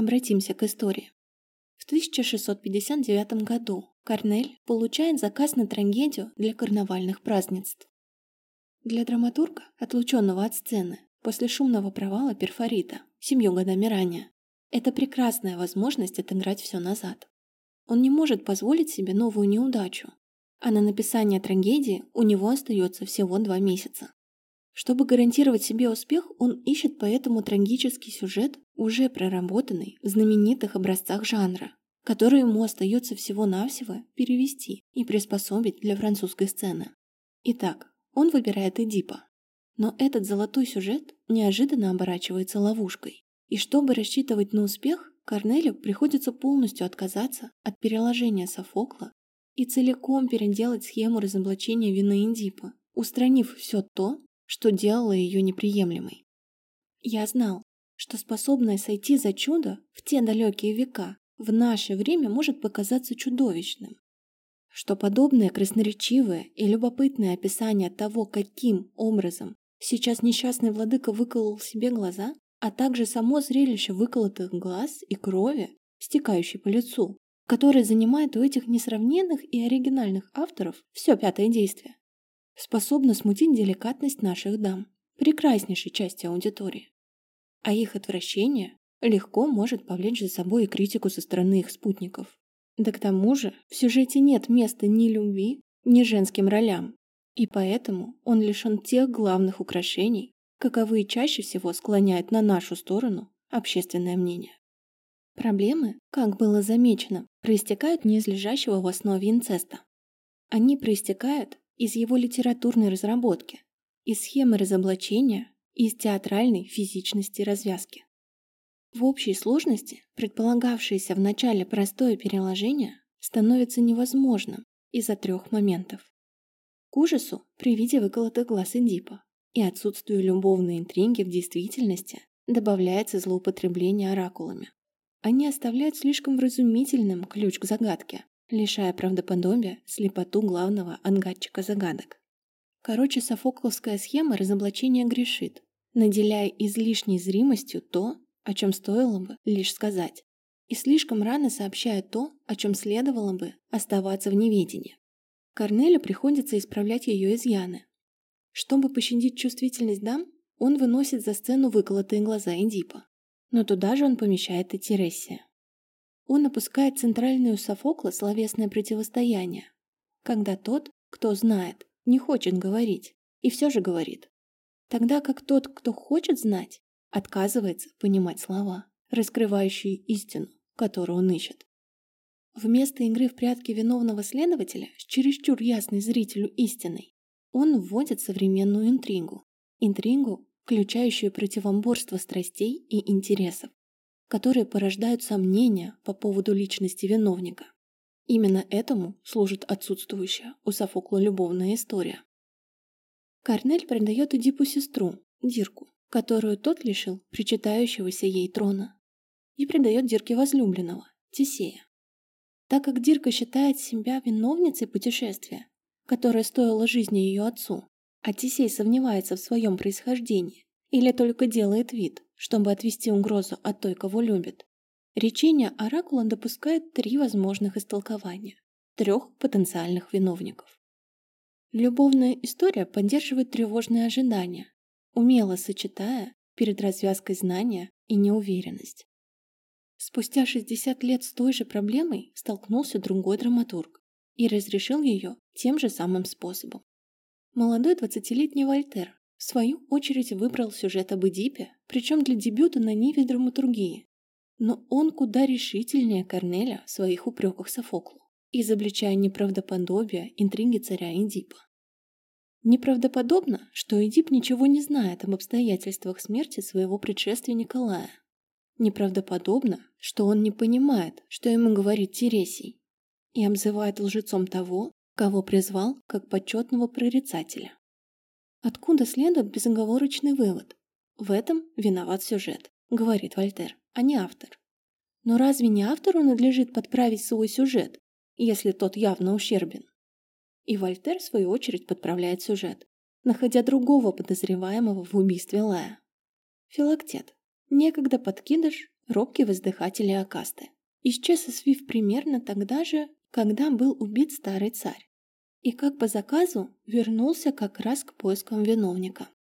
Обратимся к истории. В 1659 году Корнель получает заказ на трагедию для карнавальных празднеств. Для драматурга, отлученного от сцены, после шумного провала перфорита, семью годами ранее, это прекрасная возможность отыграть все назад. Он не может позволить себе новую неудачу, а на написание трагедии у него остается всего два месяца. Чтобы гарантировать себе успех, он ищет поэтому трагический сюжет, уже проработанный в знаменитых образцах жанра, который ему остается всего-навсего перевести и приспособить для французской сцены. Итак, он выбирает Эдипа. Но этот золотой сюжет неожиданно оборачивается ловушкой. И чтобы рассчитывать на успех, Корнелю приходится полностью отказаться от переложения Софокла и целиком переделать схему разоблачения вины Эдипа, устранив все то, что делало ее неприемлемой. Я знал, что способное сойти за чудо в те далекие века в наше время может показаться чудовищным что подобное красноречивое и любопытное описание того, каким образом сейчас несчастный владыка выколол себе глаза, а также само зрелище выколотых глаз и крови, стекающей по лицу, которое занимает у этих несравненных и оригинальных авторов все пятое действие, способно смутить деликатность наших дам, прекраснейшей части аудитории. А их отвращение легко может повлечь за собой и критику со стороны их спутников. Да к тому же в сюжете нет места ни любви, ни женским ролям, и поэтому он лишен тех главных украшений, каковые чаще всего склоняют на нашу сторону общественное мнение. Проблемы, как было замечено, проистекают не из лежащего в основе инцеста. Они проистекают из его литературной разработки, из схемы разоблачения и из театральной физичности развязки. В общей сложности предполагавшееся в начале простое переложение становится невозможным из-за трех моментов. К ужасу при виде выколотых глаз Эдипа и отсутствию любовной интриги в действительности добавляется злоупотребление оракулами. Они оставляют слишком вразумительным ключ к загадке, лишая правдоподобия слепоту главного ангадчика загадок. Короче, софокловская схема разоблачения грешит, наделяя излишней зримостью то, о чем стоило бы лишь сказать, и слишком рано сообщает то, о чем следовало бы оставаться в неведении. Корнелю приходится исправлять ее изъяны. Чтобы пощадить чувствительность дам, он выносит за сцену выколотые глаза Эдипа. Но туда же он помещает и Тересия. Он опускает центральную Софокла словесное противостояние, когда тот, кто знает, не хочет говорить, и все же говорит. Тогда как тот, кто хочет знать, отказывается понимать слова, раскрывающие истину, которую он ищет. Вместо игры в прятки виновного следователя с чересчур ясной зрителю истиной, он вводит современную интригу. Интригу, включающую противоборство страстей и интересов, которые порождают сомнения по поводу личности виновника. Именно этому служит отсутствующая у Софокла любовная история. Корнель предает Эдипу сестру, Дирку, которую тот лишил причитающегося ей трона, и предает Дирке возлюбленного, Тесея. Так как Дирка считает себя виновницей путешествия, которое стоило жизни ее отцу, а Тесей сомневается в своем происхождении или только делает вид, чтобы отвести угрозу от той, кого любит, речение Оракула допускает три возможных истолкования трех потенциальных виновников. Любовная история поддерживает тревожные ожидания, умело сочетая перед развязкой знания и неуверенность. Спустя 60 лет с той же проблемой столкнулся другой драматург и разрешил ее тем же самым способом. Молодой 20-летний Вольтер в свою очередь выбрал сюжет об Эдипе, причем для дебюта на ниве драматургии. Но он куда решительнее Корнеля в своих упреках Софоклу, изобличая неправдоподобие интриги царя Эдипа. Неправдоподобно, что Эдип ничего не знает об обстоятельствах смерти своего предшественника Лая. Неправдоподобно, что он не понимает, что ему говорит Тересий, и обзывает лжецом того, кого призвал как почетного прорицателя. Откуда следует безоговорочный вывод? В этом виноват сюжет, говорит Вольтер, а не автор. Но разве не автору надлежит подправить свой сюжет, если тот явно ущербен? И Вольтер, в свою очередь, подправляет сюжет, находя другого подозреваемого в убийстве Лая. Филактет, некогда подкидыш, робкий воздыхатель Акасты. Исчез и свив примерно тогда же, когда был убит старый царь. И как по заказу вернулся как раз к поискам виновника.